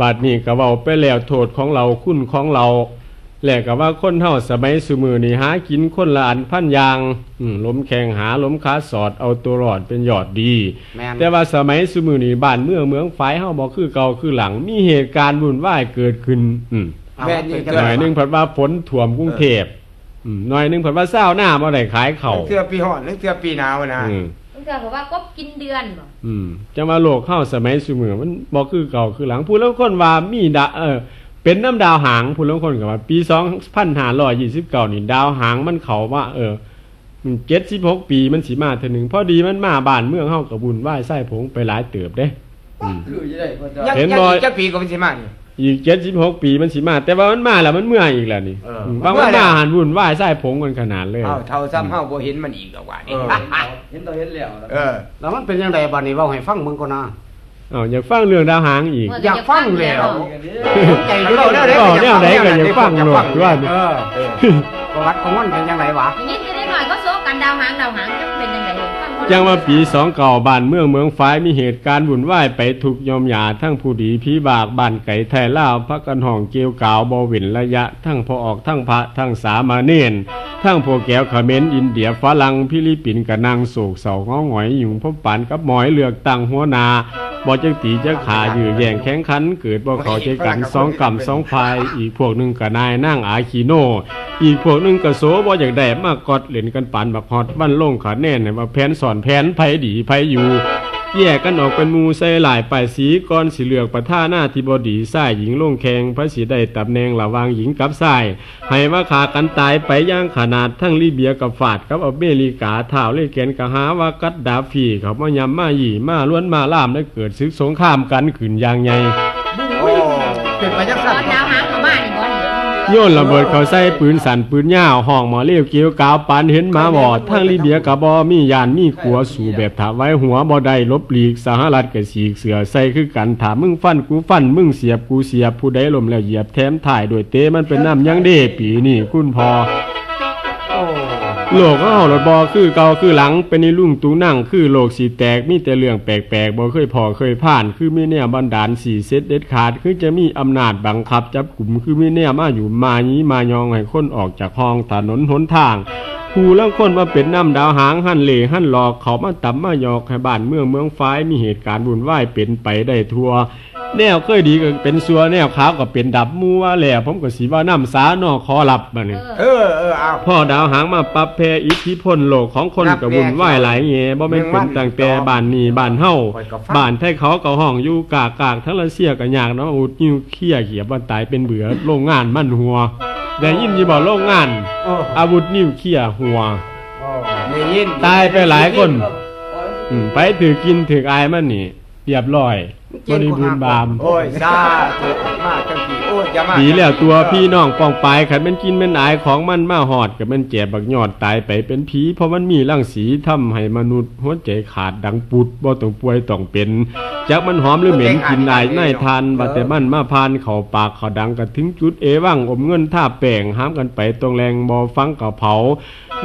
บาดนี้ก็เว้าไปแล้วโทษของเราคุณของเราแล้วก็ว่าคนเฮาสมัยซุมือนี่หากินคนละอันพันอย่างอืมล้มแข่งหาล้มขาสอดเอาตัวรอดเป็นยอดดีแม่นแต่ว่าสมัยซุมือนี่บ้านเมืองเมืองฝ่ายเฮาบ่คือเก่าคือหลัง มีเหตุการณ์วุ่นวายเกิดขึ้นอืมแม่นนี่หน่อยหนึงเพิ่นว่าฝนท่วมกรุงเทพอืมหน่อยหนึงเพิ่นว่าเช้าหน้าบ่ได้ขายข้าวเสื้อปีฮ้อนหรือเสื้อปีหนาวนะ อืมตั้งแต่บอกว่ากบกินเดือนบ่อืมจังว่าโลกเข้าสมัยซุมือมันบ่คือเก่าคือหลังผู้ลางคนว่ามีดาเออเป็นน้ำดาวหางผู้ลางคนก็ว่า ปี2529นี่ดาวหางมันเข้ามาเออมัน76ปีมันสิมาเทื่อหนึงพอดีมันมาบ้านเมืองเฮาก็บุญไหว้ไส้ผงไปหลายเติบเด้อืมคือจะได้พ่อจ้ายังเห็นยังบ่อีกจักปีก็เป็นสิมานี่ อีก76ปีมันสิมา แต่ว่ามันมาแล้วมันเมื่อยอีกแล้วนี่เอออืมบางเมื่มันอยแล้มาวหันบุญไหว้ไส้ผงกันขนาดเลยเอ้าเท่าซ้ำเฮาบ่เห็นมันอีกดอกว่าเอนี่อเห็นตัวเห็นแล้วนะเออ แล้วมันเป็นยังไงบัดนี้เว้าให้ฟังมึงก่อนนะอ้าวอยากฟังเรื่องดาวหางอีก อยากฟังแล้ว ใจอยู่เด้อเด้อเว้าแนวใดก็อยากฟังโลดว่าเออประวัติของมันเป็นยังไงวะ อย่างนี้จะได้หน่อยก็โซกันดาวหางดาวหางจะ จังว่าปีสองเก่าบ้านเมืองเมืองฝ้ายมีเหตุการณ์วุ่นวายไปถูกยอมหยาทั้งผู้ดีผีบากบ้านไก่ไทยล่าพักกันห้องเกี่ยวกาวบวินระยะ ทั้งพอออกทั้งพระทั้งสามาเนนทั้งพวกแก้วเขมรอินเดียฝรั่งพิลิปินกะนางโศกเสาง้อหงอยอยู่พบปานกับหมอยเลือกตังหัวนาบอจักตีจะขายื้อแย่งแข้งขัน เกิดบ่เขาใจกันสองกำสองพาย อีกพวกหนึ่งกะนายนั่งอาคีโน อีกพวกหนึงก็โสบ่อยากได้มากอดเล่นกันปานบักฮอดบ้านลงขาแน่นให้ว่าแผนสอนแผนไผดีไผอยู่ แยกกันออกเป็นหมู่ใส่หลายป้ายสีก่อนสิเลือกประท่าหน้าที่บดีชายหญิงลงแข่งพระสิได้ตำแหน่งระหว่างหญิงกับชาย ให้ว่าขากันตายไปอย่างขนาดทั้งลิเบียกับฝาดกับอเมริกาท่าวเลยแกนกะหาว่ากัดดาฟีเขามายำมาหยี่มาล้วนมาล่ามและเกิดศึกสงครามกันขึ้นอย่างใหญ่โอ้เป็นไปจังตซั่อนนดาว โยนระเบิดเขาใส่ปืนสั่นปืนยาวห้องหมอเลี้ยวเกี้ยวกาวปานเห็นหมาบอดทั้งลิเบียกับบอมียานมีขัวสู่แบบถาไว้หัวบอได้ลบหลีกสหรัฐกับสีเสือใส่คือกันถามมึงฟันกูฟันมึงเสียบกูเสียบผู้ใดลมแล้วเหยียบแถมถ่ายโดยเต้มันเป็นน้ำยังเด้ปีนี่คุณพอ โลกก็เฮารถบอคือเก่าคือหลัง เป็นในลุ่งตุงนั่งคือโลกสีแตกมีแต่เรื่องแปลกๆบ่เคยพอเคยผ่าน คือมีแนวบันดาลสีเซตเด็ดขาด คือจะมีอำนาจบังคับจับกลุ่มคือมีแนวมาอยู่มายี้มายองให้คนออกจากห้องถนนหนทางผู้ลางคนมาเป็นน้ำดาวหางหั่นเหล่หั่นหลอกเขามาตับมาหยอกให้บ้านเมืองเมืองฟ้ายมีเหตุการณ์บุญไหวเป็นไปได้ทั่ว แนวเคยดีก็เป็นซัวแนวขาวก็เป็นดับมูว่าแล้วผมก็สิว่าน้ำสานอขอรับบัดนี้เอเอออเออเอาพ่อดาวหางมาปรับแพร่อิทธิพลโลกของคนนับกับบุญไหวายหลายแง่บ่แม่นเป็นตั้งแต่บ้านนี้บ้านเฮาข้อยก็ฟังบ้านไทยเขาก็ห้องอยู่กากากทั้งรัสเซียก็ยากเนาะอุดนิวเคลียร์เขียบวันตายเป็นเบื่อโรงงานมันหัวได้ยินอยู่บ่โรงงานโอ้อาวุธนิวเคลียร์หัวได้ยินตายไปหลายคนอืมไปถือกินถืออายมันนี่เรียบร้อย บริบูรณ์บาม โอ้ยซาถูกมากจังพี่โอ้ยอย่ามา ดีแล้วตัวพี่น้องปองปายขันมันกินมันอายของมันมาหอดกับมันแจบบักยอดตายไปเป็นผีเพราะมันมีรังสีทำให้มนุษย์ หัวใจขาดดังปุดบ่ต้องป่วยต้องเป็นจากมันหอมหรือเหม็นกินได้ในทานว่าแต่มันมาพานเข้าปากเข้าดังกันถึงจุดเอว่างอมเงินท่าแป้งห้ามกันไปตรงแรงบ่ฟังกับเผา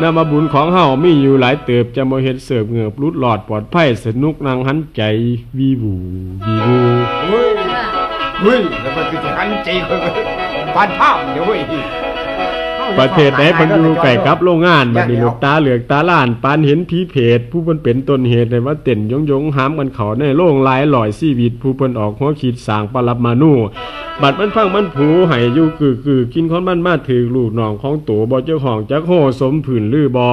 นามาบุญของเฮามีอยู่หลายเติบจะบ่เฮ็ดเสิร์ฟเงือบรุดหลอดปลอดภัยสนุกนางหันใจวีบูวีบู เฮ้ยแล้วมันคือขันใจคนปานภาพเดี๋ยวเว้ยประเทศไหนเพันอยู่ไก่กับโรงงานบัดนี้ลูกตาเหลือกตาล้านปานเห็นผีเพศผู้เพิ่นเป็นต้นเหตุในว่าเต้นยงยงหามกันเขาในโรงหลายหลอยชีวิต ผู้เพิ่นออกหัวคิดสางปรับมานู่บัดมันฟังมันผูให้อยู่กึกกึกินคนมันมาถือลูกน้องของตัวบ่เจ้าของจักโหสมผื่นลือบอ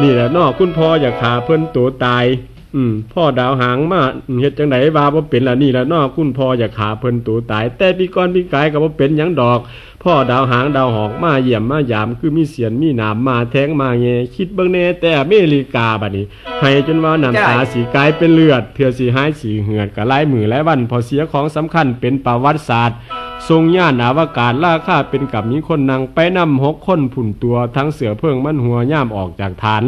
นี่แหละนอกคุณพ่ออยากขาเพิ่นตัวตาย อืม พ่อดาวหางมาเฮ็ดจังไดว่าบ่เป็นล่ะนี่ล่ะนอคุณพ่ออย่าขาเพิ่นตัวตาย แต่พี่ก่อนพี่กายก็บ่เป็นหยังดอก พ่อดาวหางดาวหอกมาเยี่ยมมายามคือมีเสียนมีหนามมาแทงมาแงคิดเบิ่งแน่แต่อเมริกาบัดนี้ให้จนว่าน้ำตาสีกายเป็นเลือดเถื่อสีหายสีเหือดก็หลายมือหลายวันพอเสียของสำคัญเป็นประวัติศาสตร์ ทรงย่านอวกาศล่าค่าเป็นกับมีคนนั่งไปนำหกคนผุ่นตัวทั้งเสือเพิ่งมันหัวย่ามออกจากฐาน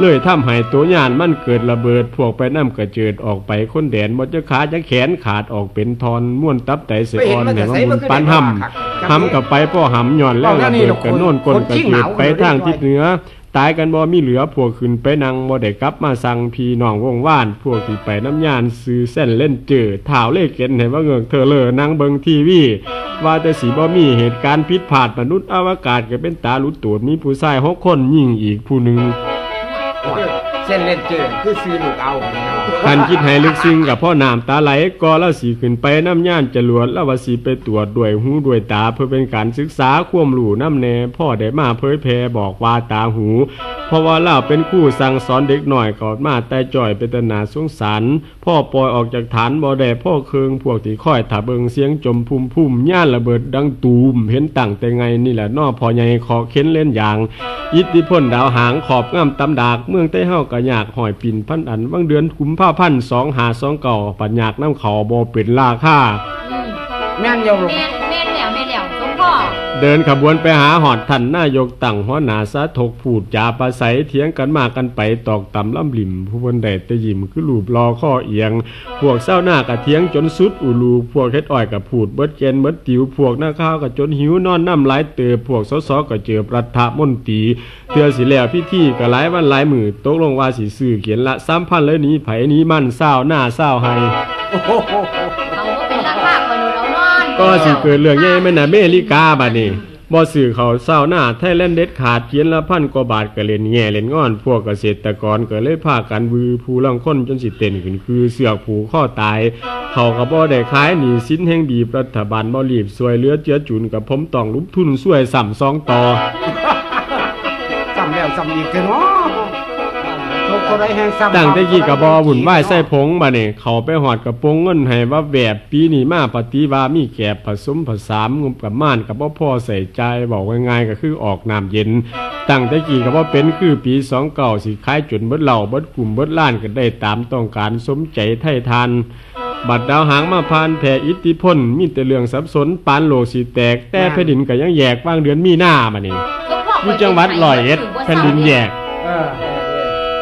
เลยทำให้ตัวย่านมันเกิดระเบิดพวกไปนำกระเจิดออกไปคนแดนบ่จะขาจะแขนขาดออกเป็นทอนม้วนตับไตเสืออ่อนเนี่ยมันมุนปันหำหำกับไปพ่อหำย่อนแล้วระเบิดกระโน่นกลนกระเจิดไปทางทิศเหนือ ตายกันบ่มีเหลือพวกขึ้นไปนั่งบ่ได้กลับมาสั่งพี่น้องวงว่าน พวกที่ไปน้ำยานซื้อเส้นเล่นเจอถ่าวเลขเก็นให้ว่าเงือกเธอเลอนั่งเบิงทีวีว่าแต่สีบ่มีเหตุการณ์ผิดพลาดมนุษย์อวกาศก็เป็นตาลุดตูดมีผู้ชายหกคนยิ่งอีกผู้หนึ่งเส้นเล่นเจอคือซื้อลูกเอา คันคิดให้ลึกซึ้งกับพ่อน้ำตาไหลก็แล้วสีขึ้นไปน้ำย่านจรวดแล้วว่าสีไปตรวจด้วยหูด้วยตาเพื่อเป็นการศึกษาความรู้น้ำแน่พ่อได้มาเผยแพร่บอกว่าตาหู เพราะว่าเล่าเป็นคู่สั่งสอนเด็กหน่อยก่อนมาแต่จ่อยเป็นตนาสงสารพ่อปล่อยออกจากฐานบ่ได้พ่อเคืองพวกที่ค่อยถาเบิงเสียงจมพุ่มพุ่มย่านระเบิดดังตูมเห็นตั้งแต่ไงนี่แหละนอพอใหญ่ขอเค้นเล่นอย่างอิทธิพลดาวหางขอบงามตำดาก เมืองใต้เฮากะยากหอยปิ่นพันอันวังเดือนกุมภาพันธ์สองหาสองเก่าปัญญากน้ำเขาบ่เป็นราคาอืมแม่นเดียวลูกแม่น เดินขบวนไปหาหอดท่านนายกตั้งหัวหน้าสะทกพูดจาปราศัยเถียงกันมากันไปตอกต่ำล่ำลิมผู้บนแดดตะยิมคือลูบรอข้อเอียง พวกเศร้าหน้ากะเถียงจนสุดอุลูพวกเฮ็ดอ้อยกะพูดเบิดเกนเบิดติวพวกหน้าข้าวกะจนหิวนอนน้ำหลเตือพวกสสกะเจอประทะมนตีเทื่อสิแล้วพิธีกะหลายวันหลายมือตกลงว่าสิซื้อเขียนละ3,000เลยหนี้ไผนี้มันเศร้าหน้าเศร้าให้ ก็สิเกิดเรื่องใหญ่แม่นอเมริกาบัดนี้บ่ซื้อเขาเศร้าหน้าไทยแลนด์เด็ดขาดเขียนละพันกว่าบาทก็เล่นแง่เล่นงอน พวกเกษตรกรก็เลยพากันวือผู้ลังคนจนสิเต้นขึ้นคือเสือกผูข้อตาย เขาก็บ่ได้ขายหนีสินแห่งบีบรัฐบาลบ่รีบสวยเหลือเจือจุนกับผมต้องลุกทุนช่วยซ้ำสองต่อซ้ำแล้วซ้ำอีกเถอะเนาะ ตั้งแต่กี้กะบอวุ่นวายใส่ผงบัดนี้เขาไปหอดกระโปรงเงินให้ว่าแวบปีนี้มาปฏิวามีแกบผสมผสามงบกับม่านกับบ่พ่อใส่ใจบอกง่ายๆก็คือออกน้ำเย็น ตั้งแต่กี้ก็บ่เป็นคือปี2เก่าสิขายจนเบิดเหล่าเบิดกลุ่มเบิดล้านก็ได้ตามต้องการสมใจไทยทานบัดดาวหางมาพานแผ่อิทธิพลมีแต่เรื่องสับสนปานโลกสิแตก แต่แผ่นดินก็ยังแยกว่างเดือนมีหน้ามานี่สมพ่อยู่จังหวัดร้อยเอ็ดแผ่นดินแยกอ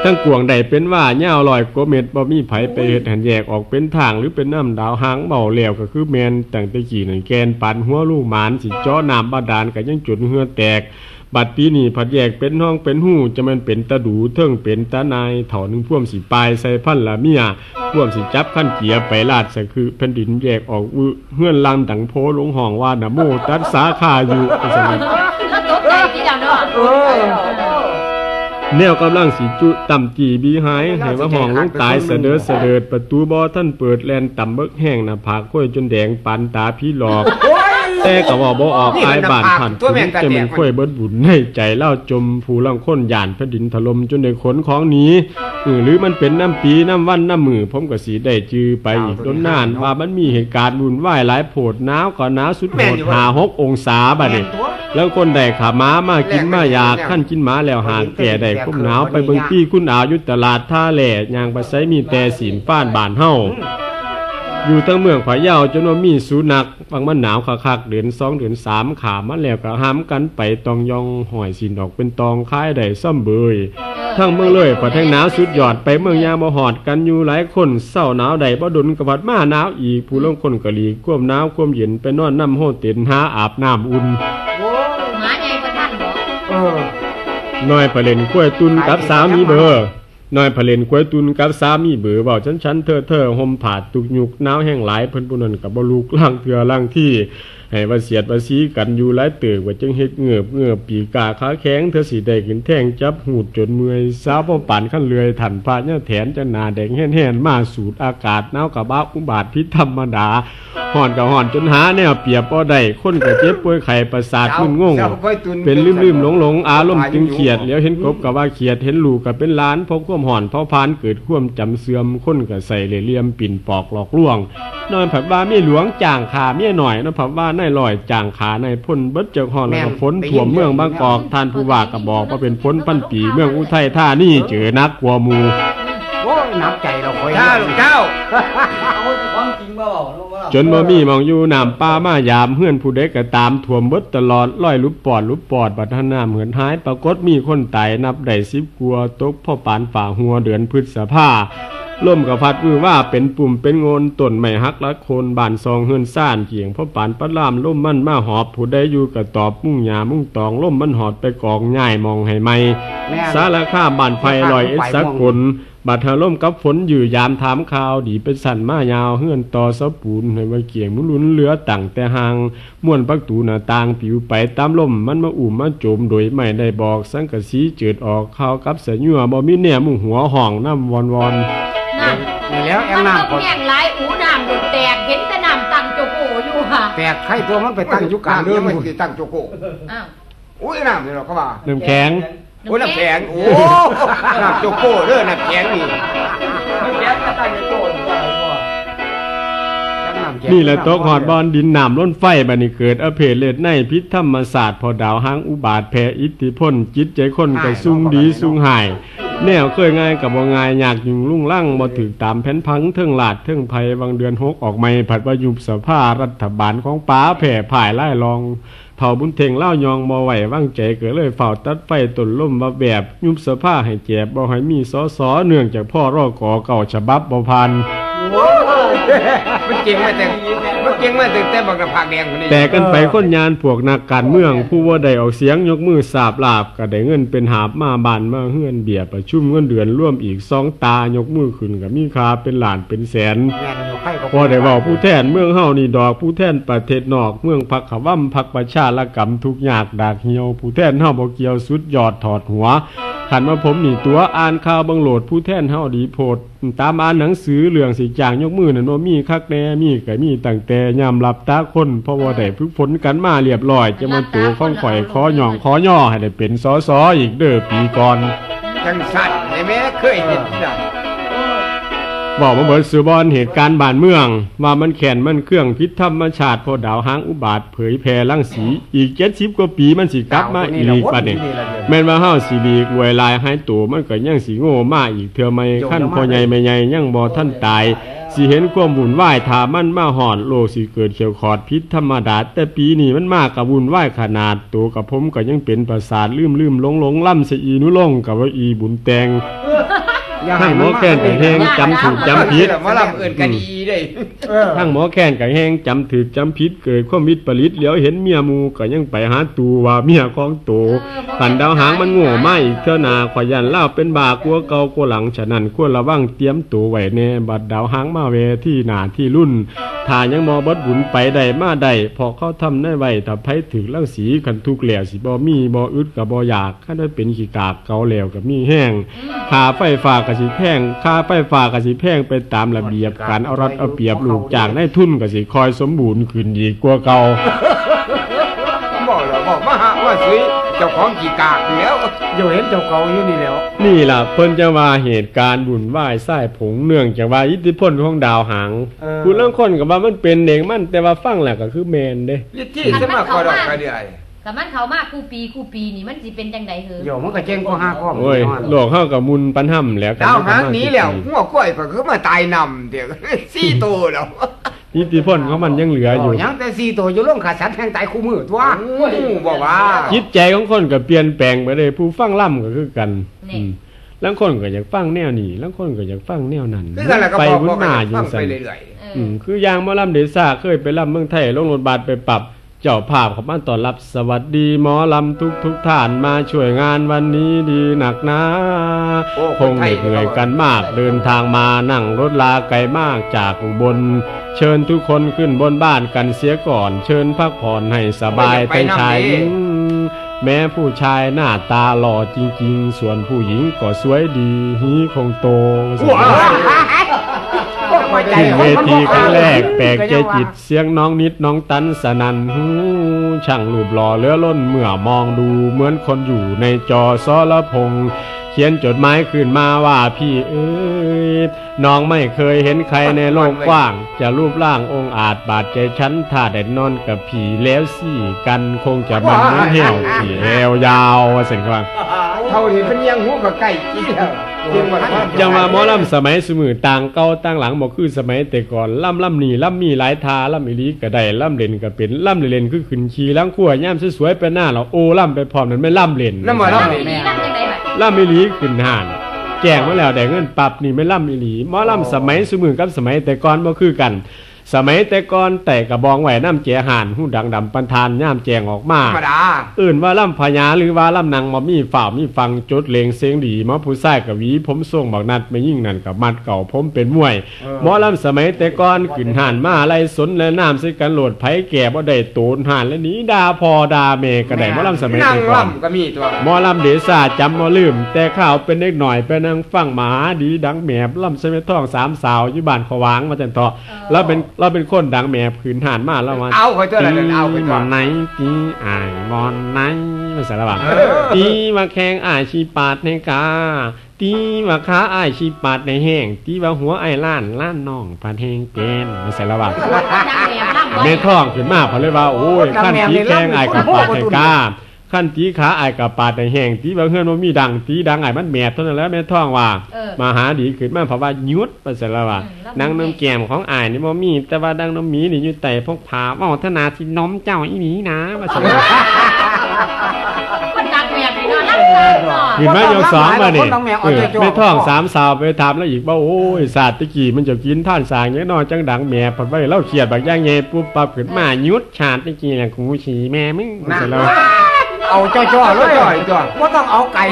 ทั้งกวงใดเป็นว่าเหย้าลอยกว่าเม็ดบ่มีไผไปเฮ็ดหันแยกออกเป็นทางหรือเป็นน้ำดาวหางเบาแล้วก็คือแมนตั้งแต่กี้นั่นแกนปันหัวลูกหมานสิเจ้อน้ำบาดาลก็ยังจุดเหือแตก บัดปีนี้ผัดแยกเป็นห้องเป็นหู้จะมันเป็นตาดูเทิงเป็นตานายเถาหนึงพ่วมสิปลายใส่พันละเมียพ่วมสิจับขั้นเกียร์ไปลาดสะคือแผ่นดินแยกออกวือเฮือนลังดังโพลงห้องว่านะโมตัสสาคาอยู่ว่าซั่นนะแล้วตกใจที่เจ้าเนาะเออ แนวกำลังสีจุต่ำจีบีหายให้ว่าห้องลงตายเสดอเสดิดประตูบ่อท่านเปิดแลนต่ำเบิกแห้งหน้าผากค่อยจนแดงปานตาพี่หลอก แต่ก็ว่าบ่ออกอายบ้านผ่านตัวแม่งกระจะแดมันกค่อยเบิดบุญในใจเล่าจมผู้ลังค้นย่านแผ่นดินถล่มจนได้ขนของหนีเออหรือมันเป็นน้ำปีน้ำวันน้ำมือผมก็สิได้จือไปอีกดนนานว่ามันมีเหตุการณ์วุ่นวายหลายโผดหนาวก็หนาวสุดโหดหาหกองศาบัดนี้แล้วคนใดขาม้ามากินมาอยากขั้นกินหม้าแล้วหางแก่ได้คุ้มหนาวไปเบิ่งพี่คุณอายุตลาดท่าแหล่ยางไปไสมีแต่ศีลฟ้านบานเฮา อยู่ทั้งเมืองพะเยาจนว่ามีสุนัขบางมันหนาวคักๆเดือนสองเดือนสามขามาแล้วก็ห้ามกันไปตองยองหอยสินออกเป็นตองคายได้ซ่อมเบยทั้งเมืองเลยประเทศหนาวสุดยอดไปเมืองยามาหอดกันอยู่หลายคนเศร้าหนาวใดบ่ดนกบัดมาหนาวอีกผู้ลางคนก็หลีกความหนาวความเย็นไปนอนน้ำโฮเต็นหาอาบน้ำอุ่นหมาใหญ่กว่าท่านบ่เออน้อยผเล่นกล้วยตุนกับสามีเบอร์ น้อยผเลนกวยตุนกับสามีเบอเบาชั้นชั้นเธอเธอหอมผาดตุกยุกหนาวแห้งหลายเพิ่นปุนันกับ่ลูกล่างเถื่อล่างที่ ให้ว่าเสียดว่าสีกันอยู่หลายเติบว่าจึงเฮ็ดเงือบเงือบปีกาขาแข็งเธอสิได้ขึ้นแท่งจับหูดจนเมื่อยสาวบ่ปานขั้นเลื่อยถันพาเนี่ยแถนจะหนาแดงแห้นๆมาสูดอากาศหนาวกะบ้าอุบาทพิษธรรมดาห่อนก็ห่อนจนหาแนวเปียบบ่ได้คนก็เจ็บป่วยไข้ประสาทมึนงงเป็นลืมลืมหลงหลงๆอารมณ์จึงเขียดแล้วเห็นกบกับว่าเขียดเห็นลูกกับเป็นล้านพบควมห่อนเพราะพานเกิดควมจำเสื่อมคนก็ใส่เหลี่ยมปิ่นปอกหลอกลวง นอนผับว่ามีหลวงจ่างขาเมียหน่อยนะผับว่าในลอยจ่างขาในพ่นเบิดเจ้าหอนแล้วก็ฝนถ่วมเมืองบางกอกท่านผู้ว่าก็บอกว่าเป็นฝนพันปีเมืองอุทัยท่านี่เจอนักกลัวมูโอ้ยนับใจเราคอยเจ้าลูกเจ้า จนบ่มีมองอยู่น้ำป้ามายามเฮือนผู้ใดก็ตามท่วมเบิดตลอดร้อยลุบปอดลุบปอดบัดท่าน้ำเหมือนหายปรากฏมีคนตายนับได้สิบกลัวาตกพ่อปานฝ่าหัวเดือนพฤษภาล่มกับพัดมือว่าเป็นปุ่มเป็นโงนต้นไม้หักละโคนบานซองเฮือนซ่านเกียงพ่อปานปัดลามล่มมันมาหอบผู้ใดอยู่กับตอบมุ่งหยามุ่งตองล่มมันหอดไปกองง่ายมองให้ไม่แม่นสารคามบ้านไฟลอยเอสกลบัดทาล่มกับฝนอยู่ยามถามข่าวดีเป็นสั่นมายาวเฮือนต่อสะปูนให้มาเกี่ยงมุลุนเหลือตั้งแต่หางม่วนประตูหน้าต่างปิวไปตามลมมันมาอุ่มมาโจมโดยไม่ได้บอก สังกะสีเจิดออกข่าวกับเสยญัวบ่มีแหนมหัวห้องน้ำวอนวอนนั่นนี่แล้วแองมันน้ำต้ก่อองนแย่งหลายอูน้ำโดดแตกเห็นแต่น้ำตั้งโจโกอยู่ค่ะแตกไข่ตัวมันไปตั้งอยู่กลางเรื่เรื่อองงมันพุ่นสิตั้งโจโก้อ้าวอุ้ยน้ำนี่เราก็ว่าน้ำแข็งโอ้ยน้ำแข็งโอ้น้ำโจโก้เด้อน้ำแข็งนี่นี่แหละโต๊ะหอดบอลดินน้ำล้นไฟบัดนี้เกิดอเพศเลดในพิษธรรมศาสตร์พอดาวหางอุบาทแผ่อิทธิพลจิตใจคนก็ซุ่งดีซุ่งหาย แนวเคยง่ายกับบ่ง่ายอยากยุงลุ่งลั่งบ่ถึกตามแผนพังเทิงหลาดเทิงภัยบางเดือนหกออกไม่ผัดว่ายุบสภารัฐบาลของป๋าแผ่ผ่ายไล่รองเผาบุญเทงเล่ายองบ่ไหวว่างใจเกิดเลยเฝ้าตัดไฟต้นล่มว่าแบบยุบสภาให้แจบบ่ให้มีสอสอเนื่องจากพ่อรอกอเก่าฉบับบ่พัน มันเก่งมาแต่มันเก่งมาแต่แต่บักกระผักแดงคนนี้แต่กันไปคนยานพวกนักการเมือง ผู้ว่าได้ออกเสียงยกมือสาบลาบก็ได้เงินเป็นหาบมาบานมาเฮือนเบียประชุมเงินเดือนร่วมอีกสองตายกมือขึ้นกับมีคาเป็นหลานเป็นแสนแม่นอยู่ไข่ก็พอได้เว้าผู้แทนเมืองเฮานี่ดอกผู้แทนประเทศนอก เมืองพักขว่ำพักประชาละกรรมทุกยากดากเหี่ยวผู้แทนเฮาบ่เกี่ยวสุดยอดถอดหัวขันว่าผมหนีตัวอ่านข่าวบังโหลดผู้แทนเฮาดีโพด ตามอ่านหนังสือเรื่องสิจางยกมือนั่นบ่มีคักแน่มีก็มีตั้งแต่ยามรับตาคนเพราะว่าได้ฝึกฝนกันมาเรียบร้อย จะมาตัวข้องข่อยขอย่องขอย่อให้ได้เป็นสสอีกเด้อปีก่อนจังสั่นเห็นไหมเคยเห็นจ้ะ บอกมาเบิดสือบอลเหตุการณ์บ้านเมือง ว่ามันแขนมันเครื่องพิษธรรมชาติพอดาวหางอุบาทเผยแพร่ลังสีอีกเจ็ดสิบกว่าปีมันสิกลับมาอีกปะเนี่ยแม่นว่าเฮาสิบีกรวยลายหายตัวมันก็ยังสิโง่มาอีกเทื่อไม่ขั้นพอใหญ่ไม่ใหญ่ยังบ่ท่านตายสิเห็นความวุ่นวายถามันมาหอนโลกสิเกิดเขียวขอดพิษธรรมดา แต่ปีนี้มันมากกับวุ่นวายขนาดตัวกับผมก็ยังเป็นประสาทลืมลืมหลงหลงล่ำสอีนุลงกับว่าอีบุญแตง ทั้งหมอแค้นกับแห้งจำถูกจำผิดมาลำเอินกันดีได้เออทั้งหมอแค้นกับแห้งจำถือจำผิดเกิดความวิปริตเหลียวเห็นเมียหมูก็ยังไปหาตูว่าเมียของโตขันดาวหางมันโง่มาอีกเท่านาขอยยันเล่าเป็นบากลัวเก่ากลัวหลังฉะนั้นควรระวังเตรียมตัวไว้แน่บัดดาวหางมาเวที่หนาที่รุ่นถ้ายังมอบัดบุญไปได้มาได้พอเขาทำได้ไว้ถ้าไผถึงลังสีขันทุกแหล้วสิบ่มีบ่อึดกับบ่อยากข้าได้เป็นขี้กากเกาแหลวกับมีแห้งค่าไฟฟ้าก็สิแพงค่าไฟฟ้าก็สิแพงไปตามระเบียบการเอารัดเอาเปรียบลูกจากในทุนก็สิคอยสมบูรณ์ขึ้นอีกกว่าเก่าบอกแล้วบอกมาหาว่าซื้อเจ้าของกี่กากอยู่แล้วอยู่เห็นเจ้าเก่าอยู่นี่แล้ว นี่ล่ะเพิ่นจะว่าเหตุการณ์บุญไหว้ไส้ผงเนื่องจากว่าอิทธิพลของดาวหางเออผู้ลางคนก็ว่ามันเป็นเองมันแต่ว่าฟังแล้วก็คือแมนเด้ลิที่สมัครก็ดอกกระเดือย แต่มันเขามากคู่ปีคู่ปีนี่มันสิเป็นจังไดเหรอโยมันก็เจ๊งก็ห้าข้อมโอ้ยโลกเฮากับมุนปันห่ำแล้วดาวหางหนี้แล้วหัวกล้วยก็คือมาตายนำเดี๋ยวสี่ตัวแล้วอิทธิพลของมันยังเหลืออยู่ยังแต่สี่ตัวอยู่ลงขาดสันแทงตายคู่มือตัวบอกว่าจิตใจของคนก็เปลี่ยนแปลงไปเลยผู้ฟังล่ำก็คือกันอืมลางคนก็อยากฟังแนวนี้ลางคนก็อยากฟังแนวนั้นคือกันแหละก็ไปบอกวุ่นบอกหน้ากันอยู่ฟังซั่ไปนเรื่อยเอออืมคือยางหมอลำเดซ่าเคยไปลำเมืองไทยลงรถบัสไปปรับ เจ้าภาพเขามาต้อนรับสวัสดีหมอลำทุกทุกๆท่านมาช่วยงานวันนี้ดีหนักหนาคงเหน็ดเหนื่อยกันมากเดินทางมานั่งรถลาไกลมากจากอุบนเชิญทุกคนขึ้นบนบ้านกันเสียก่อน เชิญพักผ่อนให้สบายทั้งชายหญิงแม้ผู้ชายหน้าตาหล่อจริง ๆ ส่วนผู้หญิงก็สวยดีฮีคงโต ขึ้นเวทีครั้งแรก แปลกใจจิตเสียงน้องนิดน้องตันสนันหูช่างรูปหล่อเหลือล้นเมื่อมองดูเหมือนคนอยู่ในจอสรพงษ์เขียนจดหมายขึ้นมาว่าพี่เอ้ยน้องไม่เคยเห็นใครในโลกกว้าง จะรูปร่างองค์อาจบาดใจฉันถ้าได้นอนกับผีแล้วสี่กันคงจะมันเหมือนเหี่ยวผีแอวยาวว่าเส้นกลางๆเท่าที่เป็นยังหัวกับไก่กี้แล้วเรื่องมัน จังว่าหมอลำสมัยสมือต่างเก่าต่างหลังบ่คือสมัยแต่ก่อนล่ำล่ำนี่ล่ำมีหลายทาล่ำอีหลีก็ได้ล่ำเล่นก็เป็นล่ำเล่นคือขึ้นขี่ล้างขั้วย่ามสวยๆไปหน้าเราโอ้ล่ำไปพร้อมนั้นไม่ล่ำเล่นน้ำมันล่ำลำอีนี่หลีล่ำจังไดบัดล่ำอีหลีขึ้นห่านแจ้งมาแล้วได้เงินปรับนี่ไม่ล่ำอีหลีหมอลำสมัยสมือกับสมัยแต่ก่อนบ่คือกัน สมัยแต่ก่อนแต่กระบองไหวน้ำเจห่านหูดังดำปันทานย่ามแจงออกมาธรรมดาอื่นว่าล่ำพญาหรือว่าล่ำนางมามีฝ่ามีฟังจดเลงเสียงดีมาผู้ชายกับหวีผมส่งบักนัดไม่ยิ่งนั่นกับมัดเก่าผมเป็นมวยเออหมอลำสมัยแต่ก่อนขึ้นห่านมาไล่สนและน้ำใส่กันโหลดไผแก่บ่ได้โตนห่านและหนี้ดาพอดาเมก็ได้หมอลำสมัยนั่งแต่ก่อนล่ำก็มีตัวหมอลำเดซ่าจำบ่ลืม แต่ข้าวเป็นเด็กหน่อยไปนั่งฟังหมาดีดังแหมบลำใส่แม่ท้องสามสาวอยู่บ้านขวางมาจันทอเราเป็นเราเป็นคนดังแหมบขืนห่านมาแล้วมาเอาไปตัวอะไรเอาไปตีตัมวอนไหนตีอายมอนไหนไม่ใช่ระบาเออตีว่าแข้งอายชีปาดในกาตีว่าขาอายชีปาดในแห้งตีว่าหัวไอ้ล้านล้านน้องปาดแห้งเกนไม่ใช่ระบาดังแบบล่ำเมท้องขึ้นมาเพอเลยว่า โอ้ยขั้นตีแข้งอายกับปาดในกา ขั้นตีขาอายกับปาดในแห้งตีว่าเฮือนมันมีดังตีดังอายมันแหมบเท่านั้นแหล้วแม่ท้องว่าเออมาหาดีขึ้นมาเพราะว่ายุดไปเสร็จแล้วว่าอืมแล้วนางน้ำแก้มของอายนี่บ่มี แต่ว่าดังน้ำหมีนี่อยู่แต่พวกผาเว่าธนาที่น้อมเจ้าอีหนีนะว่าเสร็จแล้วคนดังแบบนี้เนาะล่ำซ้ำเนาะขึ้นมายกสองมาเนี่ยคนดังแมวเอาใจจ่อไม่ท่องสามสาวไปถามแล้วอีกว่าโอ้ยศาสตร์ตะกี้มันจะกินท่านสางเงี้ยนอนจังดังแม่ปัดไว้เล่าเขียดบักย่างเงี้ยปุ๊บปั๊บขึ้นมายุดชาติตะกี้เนี่ยกูฉีแม่มึงว่าเสร็จแล้ว เอาจ่อๆเลยจ่อยจ่อยบ่ต้องเอาไก่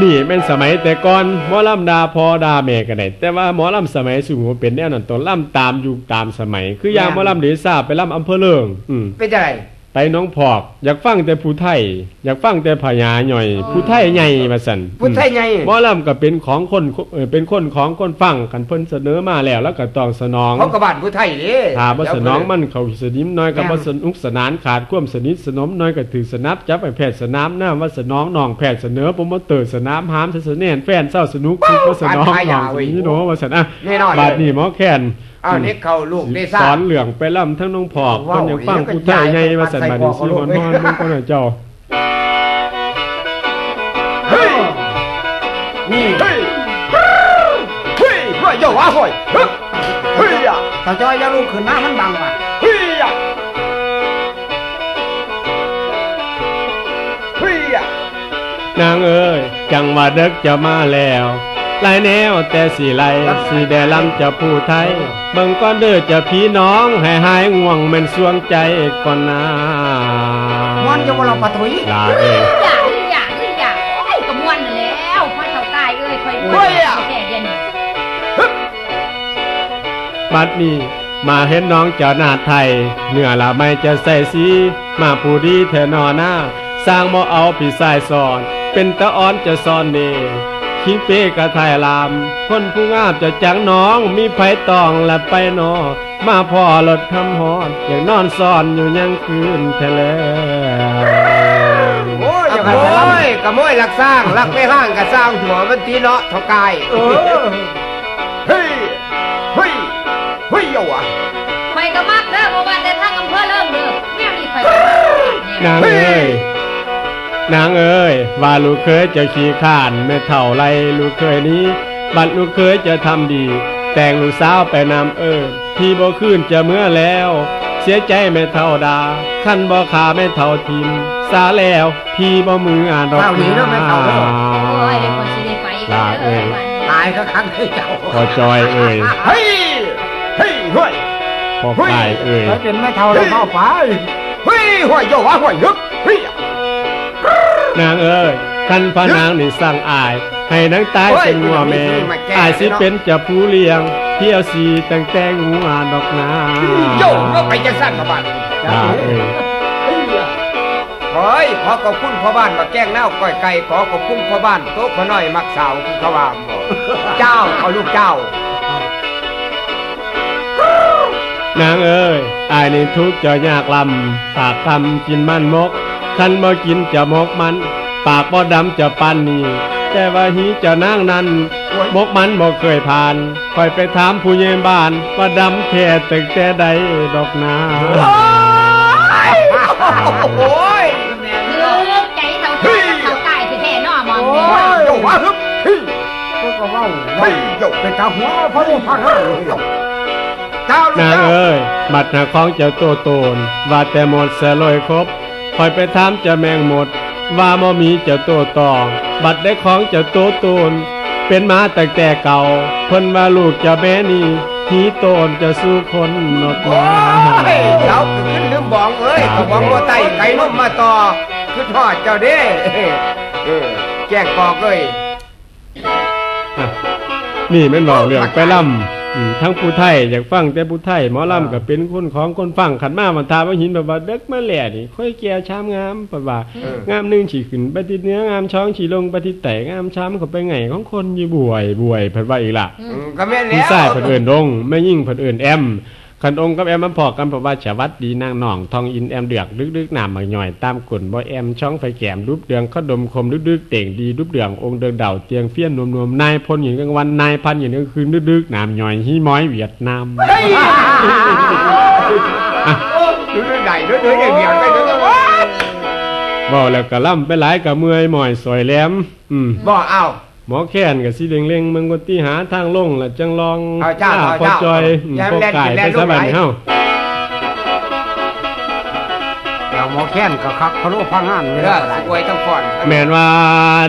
นี่เป็นสมัยแต่ก่อนหมอลำดาพอดาแม่กันได้แต่ว่าหมอลำสมัยสูงเป็นแนวนั้นต้องลำตามยุคตามสมัย คืออย่างหมอลำเดซ่าไปลำอำเภอเลิงอืมเป็นอะไร ไปหน้องพอก อยากฟังแต่ผู้ไทย อยากฟังแต่พญาหน่อย ผู้ไทยใหญ่มาสั่นพุทธไทยไงหมอลำก็เป็นของคนเอ่อเป็นคนของคนฟังกันเพิ่นเสนอมาแล้ว แล้วก็ต้องสนองเขากระบาดพุทธไทยดิถ้าบ่สนองมันเขาสนิมน้อยก็บ่สนุกสนานขาดความสนิทสนมน้อยก็ถือสนับจับไปแพทย์สนามหน้าว่าสนองน้องแพทย์เสนอโปรโมเตอร์สนามหามเสนอแฟนเศร้าสนุกคือบ่สนองน้องสิโนว่าซั่นอะแน่นอนบาดนี้หมอแคนเอาเน็กเข้าลูกได้สซ่าอนเหลืองไปล่ำทั้งน้องพอกว้าวคนยังฟังผู้ไทยไงว่าสันบาดนี้สิฮอนฮอนมันก็น่ะเจ้าเฮ้ยนี่เฮ้ยเฮ้ยเฮ้ยอย่าว่าห่อยเฮ้ยเฮ้ยอะถ้าจ้อยอย่าลุกขึ้นมามันบังว่ะเฮ้ยอะเฮ้ยอะนางเอ้ยจังว่าเด็กจะมาแล้ว หลายแนวแต่สีไลสีแดลำจะผู้ไทย เบิ่งก้อนเด้อจะพี่น้องให้หายง่วงแม่นสวงใจก่อนนามันจะบ่เราปะถุยลาเอ้ยอยากอยากอยากโอ้ยกระมวลนั่นแล้วพ่อเฒ่ากายเอ้ยค่อยม่วนแก่เย็นบัดนี้มาเห็นน้องเจ้าหน้าไทยเนื้อละไม่จะใส่สีมาผู้ดีแทนอหน้า สร้างบ่เอาพี่สายสอน เป็นตะอ้อนจะซ่อนเน คิงเป้กะไทยลาม คนผู้งามจะจังน้อง มีไผตองและไปนอ มาพ่อรถทำหอนอย่างนอนซ่อนอยู่ยังคืนแท้แล้วโอ้ยอย่าโอ้ยกระโมยลักสร้างลักไม่ห้างกะสร้างหัวมันตีเนาะเท่ากายเออเฮ้ยเฮ้ยเฮ้ยเอาวะข่อยก็มักเด้อบ่ว่าแต่ทางอำเภอเริ่มเด้อแม่นี่ข่อยนางเอ้ย นางเอ้ยว่าลูกเคยจะขี้ข้านไม่เท่าไรลูกเคยนี้ บัดลูกเคยจะทำดี แต่งลูกสาวไปนำเอิญพี่บ่ขึ้นจะเมื่อแล้ว เสียใจไม่เท่าดาขั้นบ่ขาไม่เท่าทิมสาแล้วพี่บ่มืออ่านดอกเท่านี้เด้อไม่เท่าเด้อโอ้ยคนสิได้ไปกันเด้อวันตายก็คันให้เจ้าพอจอยเอ้ยเฮ้ยเฮ้ยเฮ้ยพอฝ่ายเอ้ยไปเป็นไม่เท่าเราเข้าไปเฮ้ยห่วยอย่าว่าห่วยเฮ้ยเฮ้ย นางเอ้ยคันพระนางนี่สั่งอาย ให้นางตายเป็นงัวแม่อายสิเป็นจะผู้เลี้ยงเที่ยวสีตั้งแต่งูอ่านดอกนาโยกก็ไปจังสั้นมาบ้านลาเอ้ยเฮ้ยขอขอบคุณพ่อบ้านมาแกล้งเน่าก้อยไก่ขอขอบคุณพ่อบ้านโต๊ะขอน้อยมักสาวคุณขวามบอกเจ้าเอาลูกเจ้านางเอ้ยอายนี่ทุกข์จะยากลำปากคำกินมันมก คันบ่กินจะมกมัน ปากบ่ดำจะปันนี่แต่ว่าหีจะนางนั้นมกมันบ่เคยผ่านคอยไปถามผู้ใหญ่บ้าน ว่าดำแค่ตึกแต่ใดดอกนาโอ้ยคือใจเฒ่าเฒ่าเฒ่ากายสิแท้เนาะมองโอ้นี่ยโยกว่าฮึบเฮ้ยก็ก็เว้าเฮ้ยโยกเป็นตาหัวพระลูกพระห้าเจ้าลูกนางเจ้าเอ้ยบัดหาของเจ้าตัวโตนว่าแต่หมดเสยลอยครบค อยไปถามเจ้าแมงหมด ว่าบ่มีเจ้าตัวตองบัดได้ของเจ้าตัวโตนเป็นมาตั้งแต่เก่า เพิ่นว่าลูกเจ้าแม่นี่ผีโตนจะสู้คนนกโอ้มายเจ้าก็ขึ้นลืมบอกเอ้ยก็บอกว่าไต่ไก่นมมาต่อคือทอดเจ้าเด้เออแจ้งบอกเลยอะนี่แม่นบอกเรื่องไปล่ำอืม ทั้งผู้ไทยอยากฟังแต่ผู้ไทยหมอล่ำก็เป็นคนของคนฟังขันมามันทาว่าหินแบบว่าเด็กมาแหล่นี่ค่อยแก่ชามงามแบบว่าเอองามหนึ่งฉีขึ้นไปทิศเหนื้องามช้องฉีลงไปทิศแต่งามช้ำเขาไปไงของคนอยู่บวยบวยเพิ่นว่าอีกล่ะอืมก็แม่นแล้พี่วชายเพิ่นเอิ้นดงแม่ยิ่งเพิ่นเอิ้นแอม คันองค์กับแอมมันพอกันเพราะว่าชวัดดีนางหนองทองอินแอมเดือกดึกๆน้ำมักย่อยตามกลุ่นบ่แอมช่องไฟแก้มรูปเดืองข้าดมคมดึกๆเต่งดีรูปเดืององค์เดืองเดาเตียงเฟี้ยนนวมๆนายพลหญิงกลางวันนายพันหญิงกลางคืนดึกๆน้ำย่อยฮีม้อยเวียดนามเฮ้ยดูดูไหนดูดูอย่างเดียวไปดูดูว้าบ่แล้วก็ล่ำไปหลายก็เมื่อยหมอยสอยแหลมอืมบ่เอา หมอแค้นก็สิเล็งๆมึงกนที่หาทางลงล่ะจังลองเอาเจ้าล่เอาพอเจ้าจอยอืมอย่าพอแล่นกายแล่ไปนลูซะกไหลบัดนี้เฮาเราหมอแค้นก็คักพะโล้พังงานเอเลยอสวยทั้งฟอนแม่นว่า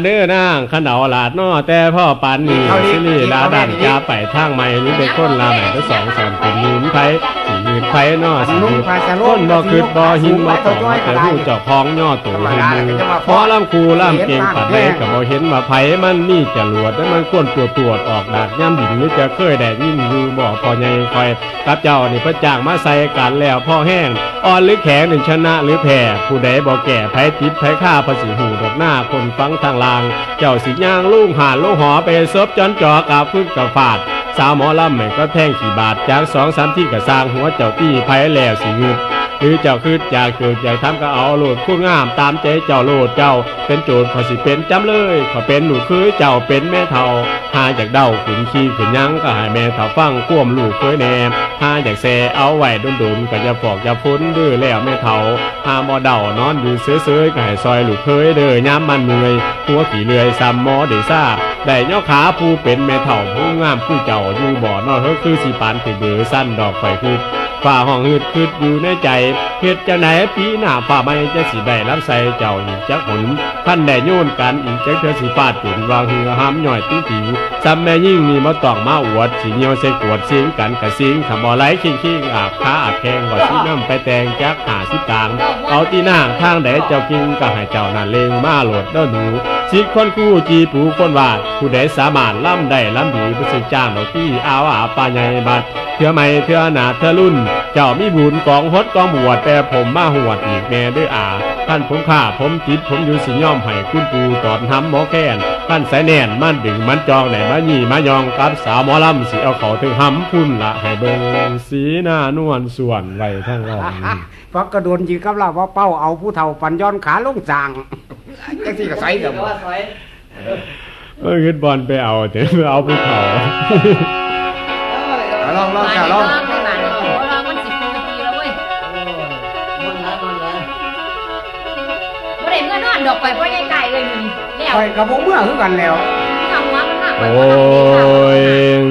เด้อนางขันเอาหลาดนอแต่พ่อปานนี่เอาดิสิลีลาดันเอาดิยาไปทางใหม่นี่เป็นคนลาใหม่ทั้งสองสามเป็นยืนไผสิ ยืนไผนอสิยืนคนบ่คืดบ่หินบ่ตองแต่ผู้เจ้าของย่อตัวหูมือพอลำคูล่ำเก่งปัดแม่ก็บ่เห็นว่าไผมันมีจรวดแล้วมันควรตัวตรวจออกดากย่ำดินหรือจะเคยได้ยินอยู่บ่พอใหญ่คอยกับเจ้านี่พระจ้างมาใส่กันแล้วพ่อแห้งอ่อนหรือแข็งหนึ่งชนะหรือแพ้ผู้ใดบ่แก่ไผติดไผฆ่าภาษีหูดอกหน้าคนฟังทางลาง เจ้าสิย่างลุงหานลูกหอไปซบจอนจอกาพึ่งกับฟาด สาวหมอลำแม่ก็แท่งขี่บาทจากสองสามที่ก็สร้างหัวเจ้าตี้ไผแล้วสิงึด หรือเจ้าคืดอยากเกิดอยากทำก็เอาโลดคุณงามตามใจเจ้าโลดเจ้า เป็นโจรพอสิเป็นจำเลยขอเป็นหนูคือเจ้าเป็นแม่เฒ่าหาจากเด้าขึ้นขี้ขึ้นยังก็ให้แม่เฒ่าฟังควมลูกเคยแนมหาจากแซเอาไว้ดุนก็อย่าฟอกอย่าพ้นดื้อแล้วแม่เฒ่าหาหมอเดานอนอยู่เสื้อๆก็ให้ซอยลูกเคยเด้อยามมันเมื่อยหัวขี่เลื่อยซ้ำหมอได้ทราได้ย่อขาผู้เป็นแม่เฒ่าผู้งามผู้เจ้าอยู่บ่อนอเฮอคือสิปานถือเบือสั้นดอกไฟคือ ฝ่าห้องหืดคืดอยู่ในใจเฮ็ดจะไหนปีหน้าฝ่าไม่จะสิได้รับใส่เจ้าอีกจักหนท่านได้โยนกันอีกจักเธอสิฟาดจุนวางเหือห้ามย่อยติ้งติ๋วซ้ำแม่ยิ่งนี่มาต้องมาอวดสิเหี่ยวใส่กวดสิงกันกะสิงขำบ่ไหลคิงคิงอาบขาอาบแข้งว่าสิน้ำไปแต่งจักหาสิตาง เอาตีหน้าทางใดเจ้ากิงก็ให้เจ้านั่นเลงมาโหลดเด้อหนูสิคนคู่จีปูคนวาดผู้ใดสามารถล่ำได้ล่ำดีผู้สิจ้างดอกที่อาวอาปาใหญ่บัดเทื่อไม่เทื่อหนาเทื่อรุ่นเจ้ามีบุญกองฮดกองบวชแต่ผมมาหวดอีกแน่เด้วยอาท่านผมข้าผมจิตผมอยู่สิย่อมให้คุณปูตอนทำหมอแค้นท่านสายแน่นมันดึงมันจองไหนมาหยี่มายองกับสาวหมอลำสิเอาเขาถึงหำพุ่นละให้เบิ่งสีหน้านวลส่วนไว้ทั้งรองพักกระโดนยิงกับเราว่าเป้าเอาผู้เฒ่าปันย้อนขาลงจางจังที่ก็ใส่เด้อเออขึ้นบอลไปเอาเดี๋ยวเอาภูเขาลองลองจ้าลอง แล้วคอยกับพวกเมื่อคือกันแล้วทำหัวมันหักไปโอ้ย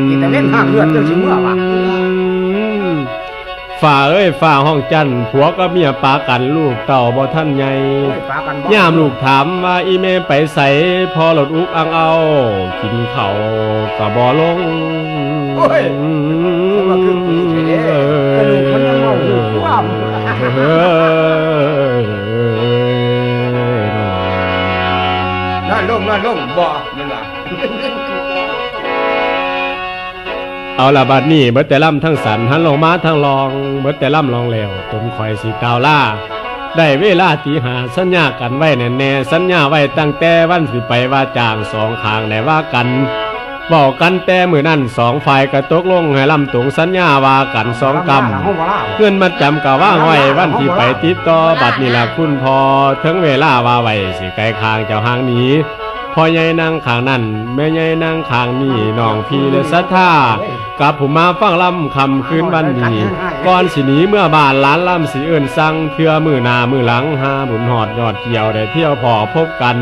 มีแต่เล่นห้างเลือดเจ้าสิเมื่อวะฝ่าเอ้ยฝ่าห้องจันทร์ผัวก็เมียปากันลูกเต่าบ่ท่านใหญ่โอ้ยปากันบ่ยามลูกถามว่าอีเมไปใส่พอหลดอุกอังเอา กินเขาวก็บ่ลงโอ้ยมันคือปีเฉยเด้กระดูกมันยังเมาอยู่ควา นอนลงบ่นั่นล่ะเอาละบัดนี้เบิดแต่ล่ำทั้งสันหันลงมาทั้งลอง เบิดแต่ล่ำลองแล้วตุมคอยสีกาวล่าได้เวลาตีหาสัญญากันไว้แน่แน่ๆสัญญาไว้ตั้งแต่วันสิไปว่าจ้างสองขางได้ว่ากันบอกกันแต่มือนั่นสองฝ่ายก็ตกลงให้ลำตรงสัญญาว่ากันสองกรรมห้องบ่ล่าเงินมาจำกะว่างไว้วันที่ไปติดต่อบัตรนี่ละคุณพอถึงเวลาว่าไว้สิไกลคางเจ้าหางนี้ พอใหญ่นางขางนั่นแม่ใหญ่นางขางนี่น้องพี่และศรัทธากับผมมาฟังลำคำคืนวันนี้ก่อนสิหนีเมื่อบานล้านลำสิเอินสั่งเพื่อมือหนามือหลังหาบุญหอดยอดเกี่ยวได้เที่ยวพอพบกัน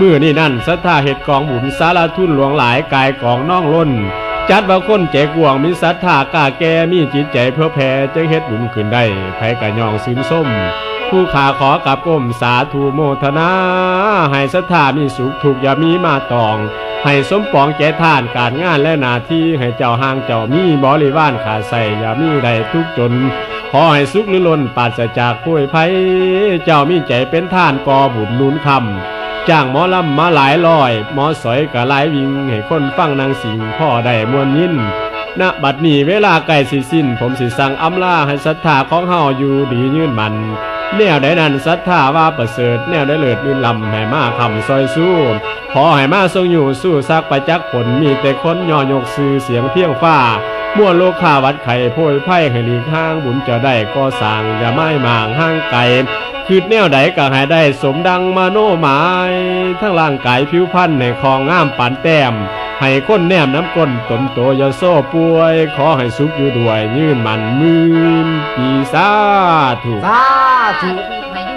มือนี่นั่นศรัทธาเหตุกองบุญสารทุนหลวงหลายกายกองน้องล้นจัดว่าคนใจกวงมีศรัทธากล้าแก่มีจิตใจเพื่อแผ่จะเฮ็ดบุญขึ้นได้ไผกะยองซึมส้ม ผู้ขาขอกับก้มสาธุโมทนาให้ศรัทธามีสุขถูกอย่ามีมาตอง ให้สมปองแก่ท่านการงานและหน้าที่ให้เจ้าห้างเจ้ามีบริวารขาใส่อย่ามีใดทุกจนขอให้สุขหรือล้นปราศจากป่วยภัยเจ้ามีใจเป็นท่านกอบุญนุนคำจ้างหมอลำมาหลายร้อย หมอสอยกะหลายวิ่งให้คนฟังนางสิงพ่อได้มวลยินณบัดนี้เวลาใกล้สิสิ้น ผมสิสั่งอำลาให้ศรัทธาของเฮาอยู่ดียืนมัน แนวใดนั้นศรัทธาว่าประเสริฐแนวได้เลิศลืนลำให้มาคำซอยสู้ขอให้มาทรงอยู่สู้ซักประจักผลมีแต่คนย่อยกซื้อเสียงเพียงฟ้ามั่วโลกขาวัดไข่โพยไพ่ให้หลีกห้างบุญจะได้ก็สั่งอย่าไม่หมางห้างไก่คือแนวใดก็ให้ได้สมดังมาโนหมาย ทั้งร่างกายผิวพรรณในคองงามปานแต้ม ให้ก้นแนมน้ำก้นตนโตอยาโซ่ป่วย ขอให้สุขอยู่ด้วยยืนมันมืนปีสาถูกสาธุ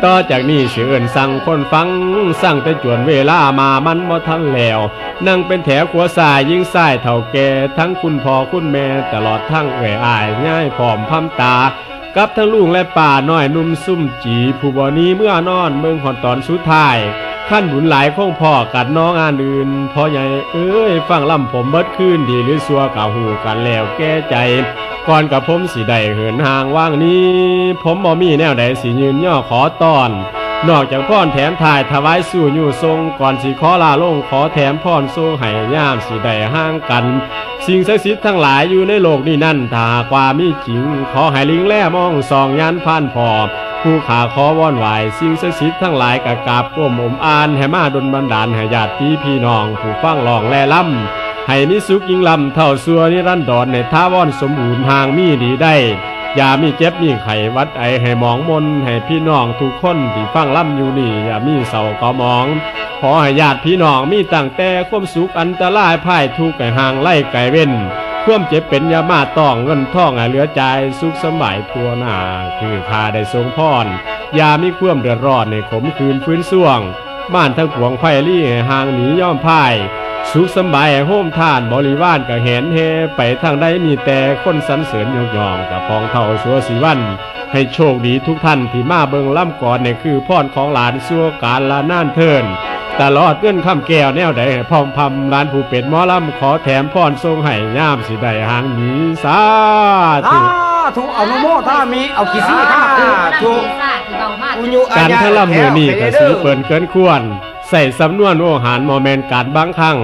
ต่อจากนี้เสือเอินสั่งคนฟัง สั่งแต่จวนเวลามามันบ่ทันแล้ว นั่งเป็นแถวขัวสายยิ่งสายเท่าแก่ทั้งคุณพ่อคุณแม่ตลอดทั้งเอ่ยอายง่ายผอมพำตากับทั้งลุงและป่าน้อยนุ่มซุ่มจี ผู้บ่นี้เมื่อนอนเมืองหอนตอนสุดท้าย ขั้นบุญหลายคงพ่อกัดน้องอ่านอื่นพ่อใหญ่เอ้ยฟังลำผมเบิดขึ้นดีหรือสัวกะหูกันแล้วแก้ใจ ก่อนกับผมสิได้เหินห่างว่างนี้ ผมบ่มีแนวใดสิยืนย่อขอตอน นอกจากพ่อนแถมถ่ายถวายสู่อยู่ทรงก่อนสิขอลาลงขอแถมพ่อนสู้ให้ย่ามสิได้ห่างกัน สิ่งศักดิ์สิทธิ์ทั้งหลายอยู่ในโลกนี้นั่นถ้าหากว่ามีจริง ขอให้ลิงแล่มองสองยันพันพอ ผู้ขาขอว่อนไหวสิ่งศักดิ์สิทธิ์ทั้งหลายกะกาบก้มอมอ่านให้มาดลบันดาลให้ญาติพี่พี่น้องผู้ฟังลองแลล่ำให้มีสุขยิ่งลำเท่าสัวนิรันดรในท้าวอนสมบูรณ์ห่างมีดีได้อย่ามีเจ็บมีไข้วัดไอให้หมองมนให้พี่น้องทุกคนที่ฟังล่ำอยู่นี่อย่ามีเศร้าก็มองขอให้ญาติพี่น้องมีตั้งแต่ความสุขอันตรายพ่ายทุกข์ให้ห่างไล่ไก่เว้น ควมเจ็บเป็นยามาต้องเงินท่องเหลือใจสุขสำบายทัวหน้าคือข้าได้ทรงพรอย่ามีควมเดือดร้อนในขมคืนฟื้นส่วง บ้านทั้งปวงไผ่ลี่ห่างหนีย่อมพ่าย สุขสำบายโฮมทานบริวารก็เห็นเฮไปทางใดมีแต่คนสรรเสริญยกย่องกับพองเท่าสัวสีวันให้โชคดีทุกท่านที่มาเบิงล่ำก่อนเนี่ยคือพรของหลานสัวการละน่านเทิน ตลอดเงื่อนคำแก้วแนวใดให้พร้อมพำร้านผู้เป็ดหมอลำขอแถมพรทรงให้ย่ามสิได้หางหนีสาสาธุธุเอาโนโมถ้ามีเอากี่ซี่ถ้าสาธุอุญุอาการญาทะลำมือนี่ก็แถสีวเปินเกินควร ใส่สำนวนโอหารโมเมนการบางครั้ง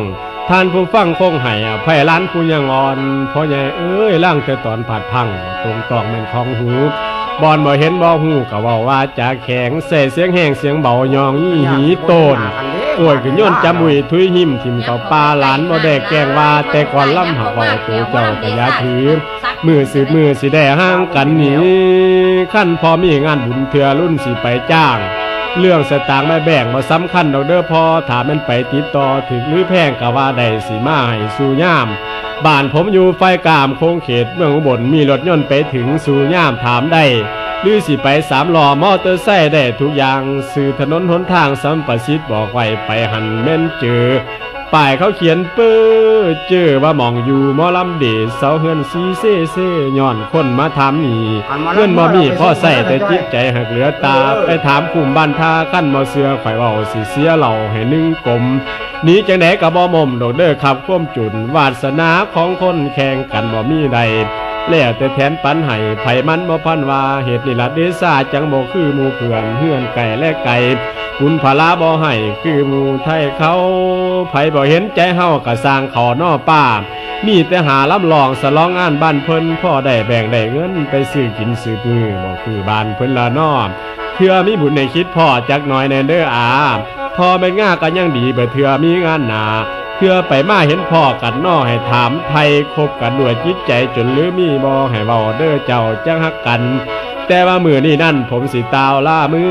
ท่านผู้ฟังคงให้อภัยร้านผู้ยังอ่อนพ่อใหญ่เอ้ยล่างแต่ตอนผัดพัง ตรงตองแม่นของหูบอนบ่เห็นบ่หูก็เว่าว่าจะแข็งใส่เสียงแห้งเสียงเบายองยี่หีโตน โอ้ยขึ้นย้อนจมุยทุยหิมทิมเขาปลาหลานบ่ได้แกงว่า แต่ก่อนล่ำหักเว่าตัวเจ้าก็อย่าถือมือสืบมือสิได้ห่างกันหนีขั้นพอมีงานบุญเถื่อรุ่นสิไปจ้าง เรื่องสตางค์ไม่แบ่งมาสำคัญดอกเด้อพอถามมันไปติดต่อถึงหรือแพงกะว่าได้สิมาให้สู่ย่ามบ้านผมอยู่ไฟกามโค้งเขตเมืองอุบลมีรถยนต์ไปถึงสู่ย่ามถามได้ หรือสิไปสามล้อมอเตอร์ไซค์ได้ทุกอย่างสื่อถนนหนทางสัมประสิทธิ์บอกไว้ไปหันแม่นเจอป้ายเขาเขียนเปื้อเจอว่าหมองอยู่หมอลำเดชเสาเฮือนซีเซ่เซ่ย้อนคนมาถามหนีเพื่อนบ่มีพ่อใส่แต่จิตใจหักเหลือตาไปถามคุมบ้านท่าขั้นบ่เสือข่อยเว้าสิเสียเหล่าให้นึ่งกลมหนีจังไดก็บ่มมดอกเด้อขับความจุนวาสนาของคนแข่งกันบ่มีใด แล้วแต่แทนปันให้ไผมันบ่พันว่าเหตุนี่ละเดซ่าจังบ่คือหมู่เพื่อนเฮือนไก่และไก่คุณพลาบ่ให้คือหมู่ไทยเขาไผบ่เห็นใจเฮาก็สร้างขอนอป้ามีแต่หาลำลองสลองงานบ้านเพิ่นพ่อได้แบ่งได้เงินไปซื้อกินซื้อปื้อบ่คือบ้านเพิ่นละนอเพื่อมีบุญในคิดพ่อจักหน่อยแน่เด้ออาพอเป็นง่าก็ยังดีเบ่เถื่อมีงานหนา เพื่อไปมาเห็นพ่อกันนอให้ถามไทยคบกันด้วยจิตใจจนลือมีบอให้เบาเด้อเจ้าจังฮักกัน แต่ว่ามือนี่นั่นผมสิตาวล่ามื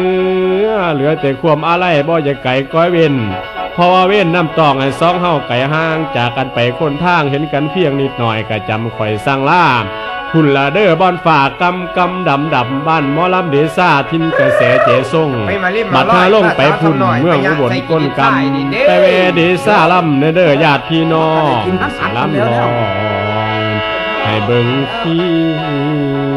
อ เหลือแต่ความอะไรบ่จะไก่ก้อยเว้นเพราะว่าเว้นน้ำตองไอ้ซองเฮาไก่ห้าง จากกันไปคนทางเห็นกันเพียงนิดหน่อยก็จำข่อยสร้างล่า พุ่นละเด้อบอนฝากกำกำดำดำบ้านหมอลำเดซ่าทินกระแสเจส่งไปมาริมบัมาดร้อท่ายลงไปพุ่นเมืองอุบลก้นกำแต่เวเดซ่าลำเนเด้อญาติพี่น้องสลำรองให้เบิ่งพี่